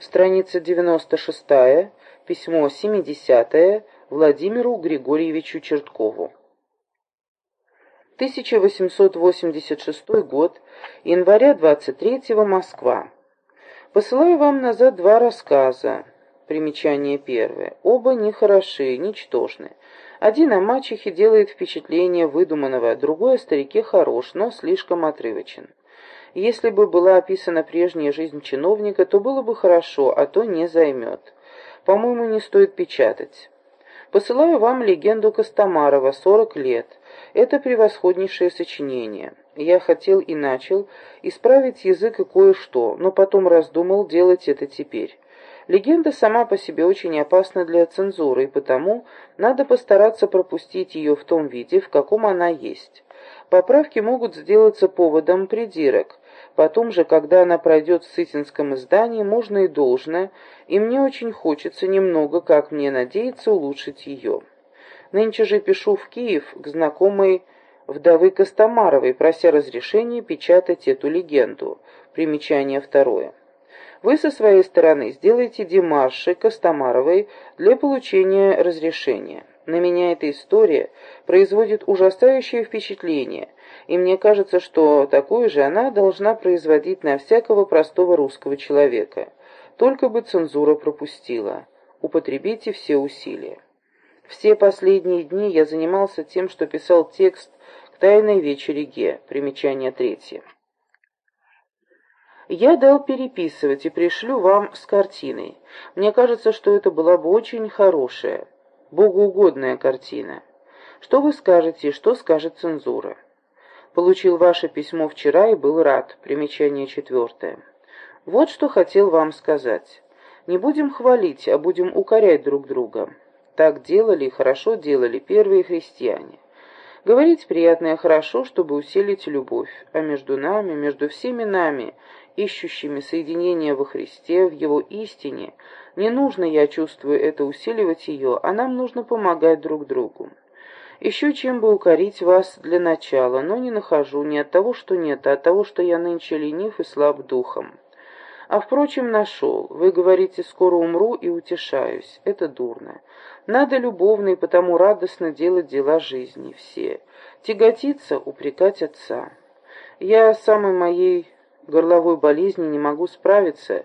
Страница 96, письмо 70 Владимиру Григорьевичу Черткову. 1886 год, января 23 Москва. Посылаю вам назад два рассказа. Примечание первое. Оба нехороши, ничтожны. Один о мачехе делает впечатление выдуманного, другой о старике хорош, но слишком отрывочен. Если бы была описана прежняя жизнь чиновника, то было бы хорошо, а то не займет. По-моему, не стоит печатать. Посылаю вам легенду Костомарова «Сорок лет». Это превосходнейшее сочинение. Я хотел и начал исправить язык и кое-что, но потом раздумал делать это теперь. Легенда сама по себе очень опасна для цензуры, и потому надо постараться пропустить ее в том виде, в каком она есть. Поправки могут сделаться поводом придирок. Потом же, когда она пройдет в сытинском издании, можно и должно, и мне очень хочется немного, как мне надеяться, улучшить ее. Нынче же пишу в Киев к знакомой вдовы Костомаровой, прося разрешения печатать эту легенду. Примечание второе. Вы со своей стороны сделаете демарши Костомаровой для получения разрешения. На меня эта история производит ужасающее впечатление, и мне кажется, что такое же она должна производить на всякого простого русского человека. Только бы цензура пропустила. Употребите все усилия. Все последние дни я занимался тем, что писал текст к «Тайной вечере Ге», примечание третье. Я дал переписывать и пришлю вам с картиной. Мне кажется, что это была бы очень хорошая, богоугодная картина. Что вы скажете, что скажет цензура? Получил ваше письмо вчера и был рад. Примечание четвертое. Вот что хотел вам сказать. Не будем хвалить, а будем укорять друг друга. Так делали и хорошо делали первые христиане. Говорить приятное хорошо, чтобы усилить любовь, а между нами, между всеми нами, ищущими соединения во Христе, в Его истине, не нужно, я чувствую, это усиливать ее, а нам нужно помогать друг другу. Еще чем бы укорить вас для начала, но не нахожу ни от того, что нет, а от того, что я нынче ленив и слаб духом. А, впрочем, нашел. Вы говорите, скоро умру и утешаюсь. Это дурно. Надо любовно и потому радостно делать дела жизни все. Тяготиться, упрекать отца. Я самой моей горловой болезни не могу справиться,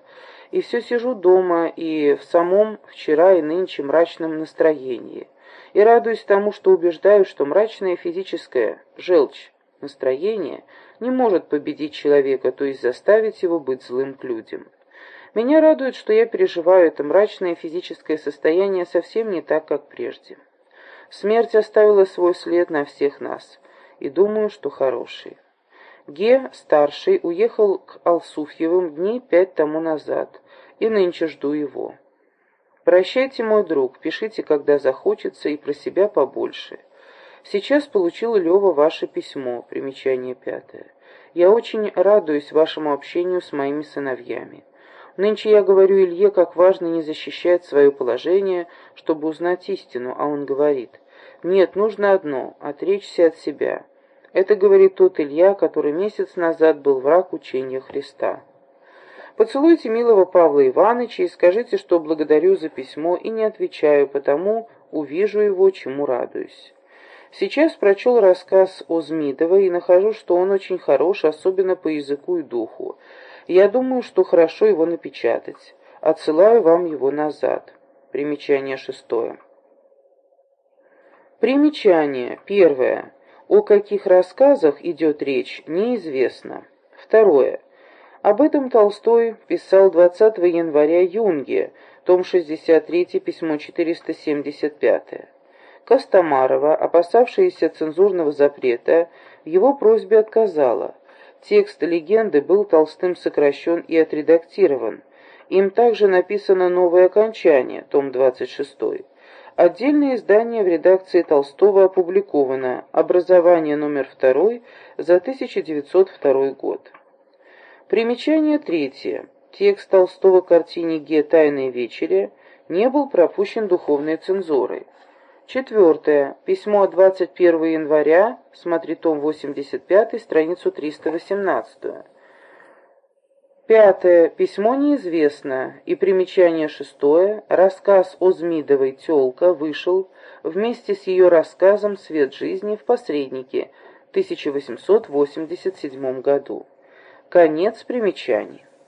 и все сижу дома и в самом вчера и нынче мрачном настроении. И радуюсь тому, что убеждаю, что мрачное физическое, желчь, настроение не может победить человека, то есть заставить его быть злым к людям. Меня радует, что я переживаю это мрачное физическое состояние совсем не так, как прежде. Смерть оставила свой след на всех нас, и думаю, что хороший. Ге, старший, уехал к Алсуфьевым дней пять тому назад, и нынче жду его. Прощайте, мой друг, пишите, когда захочется, и про себя побольше. Сейчас получил Лева ваше письмо, примечание пятое. Я очень радуюсь вашему общению с моими сыновьями. Нынче я говорю Илье, как важно не защищать свое положение, чтобы узнать истину, а он говорит, нет, нужно одно — отречься от себя. Это говорит тот Илья, который месяц назад был враг учения Христа. Поцелуйте милого Павла Ивановича и скажите, что благодарю за письмо и не отвечаю, потому увижу его, чему радуюсь. Сейчас прочел рассказ о Змидовой и нахожу, что он очень хорош, особенно по языку и духу. Я думаю, что хорошо его напечатать. Отсылаю вам его назад. Примечание шестое. Примечание. Первое. О каких рассказах идет речь, неизвестно. Второе. Об этом Толстой писал 20 января Юнге, том 63, письмо 475. Костомарова, опасавшаяся цензурного запрета, его просьбе отказала. Текст легенды был Толстым сокращен и отредактирован. Им также написано новое окончание, том 26. Отдельное издание в редакции Толстого опубликовано «Образование номер 2» за 1902 год. Примечание третье. Текст Толстого картине «Ге. Тайной вечери» не был пропущен духовной цензурой. Четвертое. Письмо 21 января, смотри том 85, страницу 318. Пятое. Письмо неизвестно. И примечание шестое. Рассказ о Змидовой «Тёлка» вышел вместе с ее рассказом «Свет жизни» в «Посреднике» в 1887 году. Конец примечаний.